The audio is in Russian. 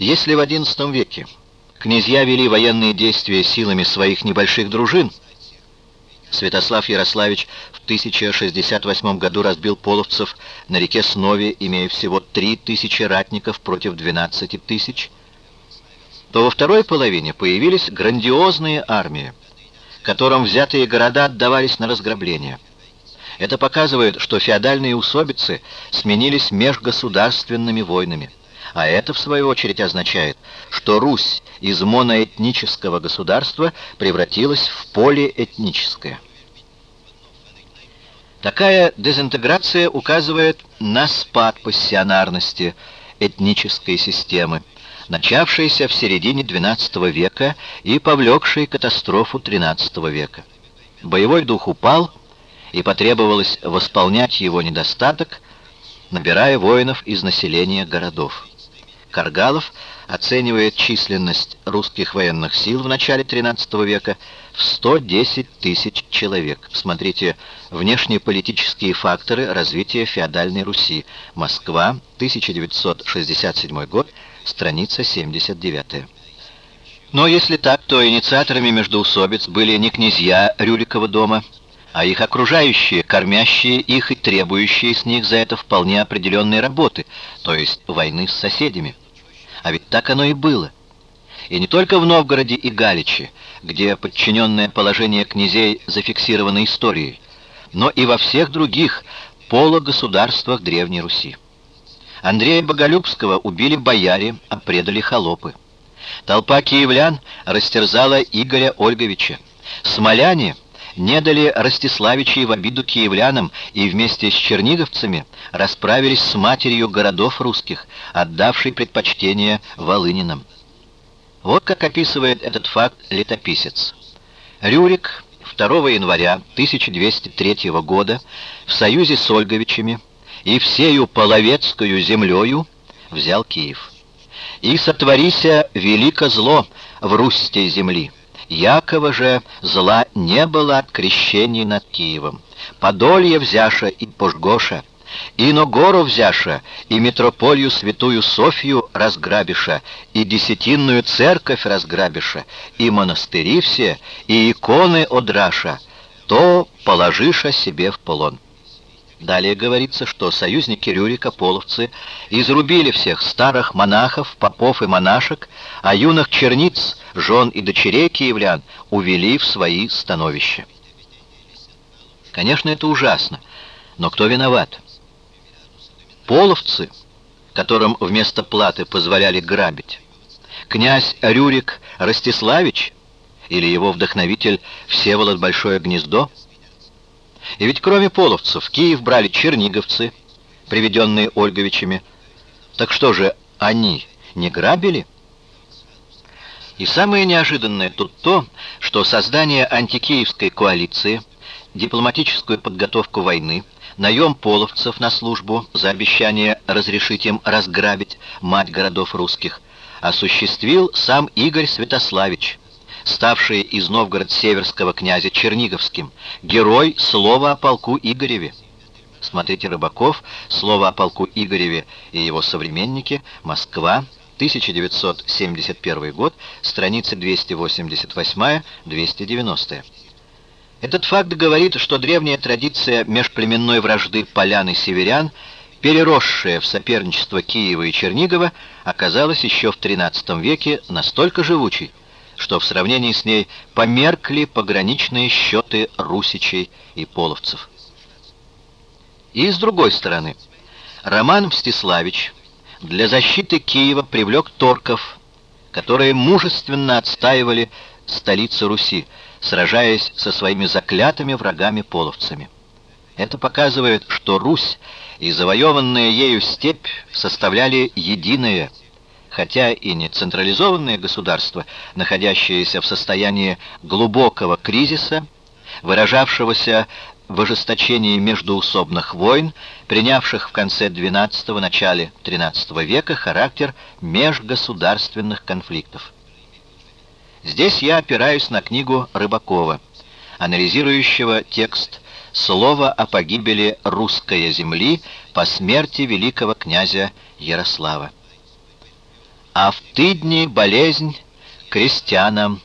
Если в XI веке князья вели военные действия силами своих небольших дружин, Святослав Ярославич в 1068 году разбил половцев на реке Снове, имея всего 3000 ратников против 12 тысяч, то во второй половине появились грандиозные армии, которым взятые города отдавались на разграбление. Это показывает, что феодальные усобицы сменились межгосударственными войнами. А это, в свою очередь, означает, что Русь из моноэтнического государства превратилась в полиэтническое. Такая дезинтеграция указывает на спад пассионарности этнической системы, начавшейся в середине XII века и повлекшей катастрофу XIII века. Боевой дух упал, и потребовалось восполнять его недостаток, набирая воинов из населения городов. Каргалов оценивает численность русских военных сил в начале XIII века в 110 тысяч человек. Смотрите «Внешнеполитические факторы развития феодальной Руси. Москва, 1967 год, страница 79». Но если так, то инициаторами междоусобиц были не князья Рюрикова дома, а их окружающие, кормящие их и требующие с них за это вполне определенные работы, то есть войны с соседями. А ведь так оно и было. И не только в Новгороде и Галиче, где подчиненное положение князей зафиксировано историей, но и во всех других полугосударствах Древней Руси. Андрея Боголюбского убили бояре, а предали холопы. Толпа киевлян растерзала Игоря Ольговича. Смоляне не дали Ростиславичей в обиду киевлянам и вместе с черниговцами расправились с матерью городов русских, отдавшей предпочтение Волынинам. Вот как описывает этот факт летописец. Рюрик 2 января 1203 года в союзе с Ольговичами и всею Половецкую землею взял Киев. «И сотворися велико зло в Русте земли» Якова же зла не было от крещений над Киевом. Подолье взяша и пожгоша, и но гору взяша, и метрополию святую Софью разграбиша, и десятинную церковь разграбиша, и монастыри все, и иконы одраша, то положиша себе в полон. Далее говорится, что союзники Рюрика, половцы, изрубили всех старых монахов, попов и монашек, а юных черниц, жен и дочерей киевлян увели в свои становища. Конечно, это ужасно, но кто виноват? Половцы, которым вместо платы позволяли грабить, князь Рюрик Ростиславич или его вдохновитель Всеволод Большое Гнездо — и ведь кроме половцев Киев брали черниговцы, приведенные Ольговичами. Так что же, они не грабили? И самое неожиданное тут то, что создание антикиевской коалиции, дипломатическую подготовку войны, наем половцев на службу за обещание разрешить им разграбить мать городов русских, осуществил сам Игорь Святославич, ставший из Новгород-Северского князя Черниговским, герой слова о полку Игореве. Смотрите Рыбаков, слово о полку Игореве и его современники, Москва, 1971 год, страницы 288-290. Этот факт говорит, что древняя традиция межплеменной вражды полян и северян, переросшая в соперничество Киева и Чернигова, оказалась еще в XIII веке настолько живучей, что в сравнении с ней померкли пограничные счеты русичей и половцев. И с другой стороны, Роман Мстиславич для защиты Киева привлек торков, которые мужественно отстаивали столицу Руси, сражаясь со своими заклятыми врагами-половцами. Это показывает, что Русь и завоеванная ею степь составляли единое – хотя и не централизованное государство, находящееся в состоянии глубокого кризиса, выражавшегося в ожесточении междуусобных войн, принявших в конце XII – начале XIII века характер межгосударственных конфликтов. Здесь я опираюсь на книгу Рыбакова, анализирующего текст «Слово о погибели русской земли по смерти великого князя Ярослава». А в тыдни болезнь крестьянам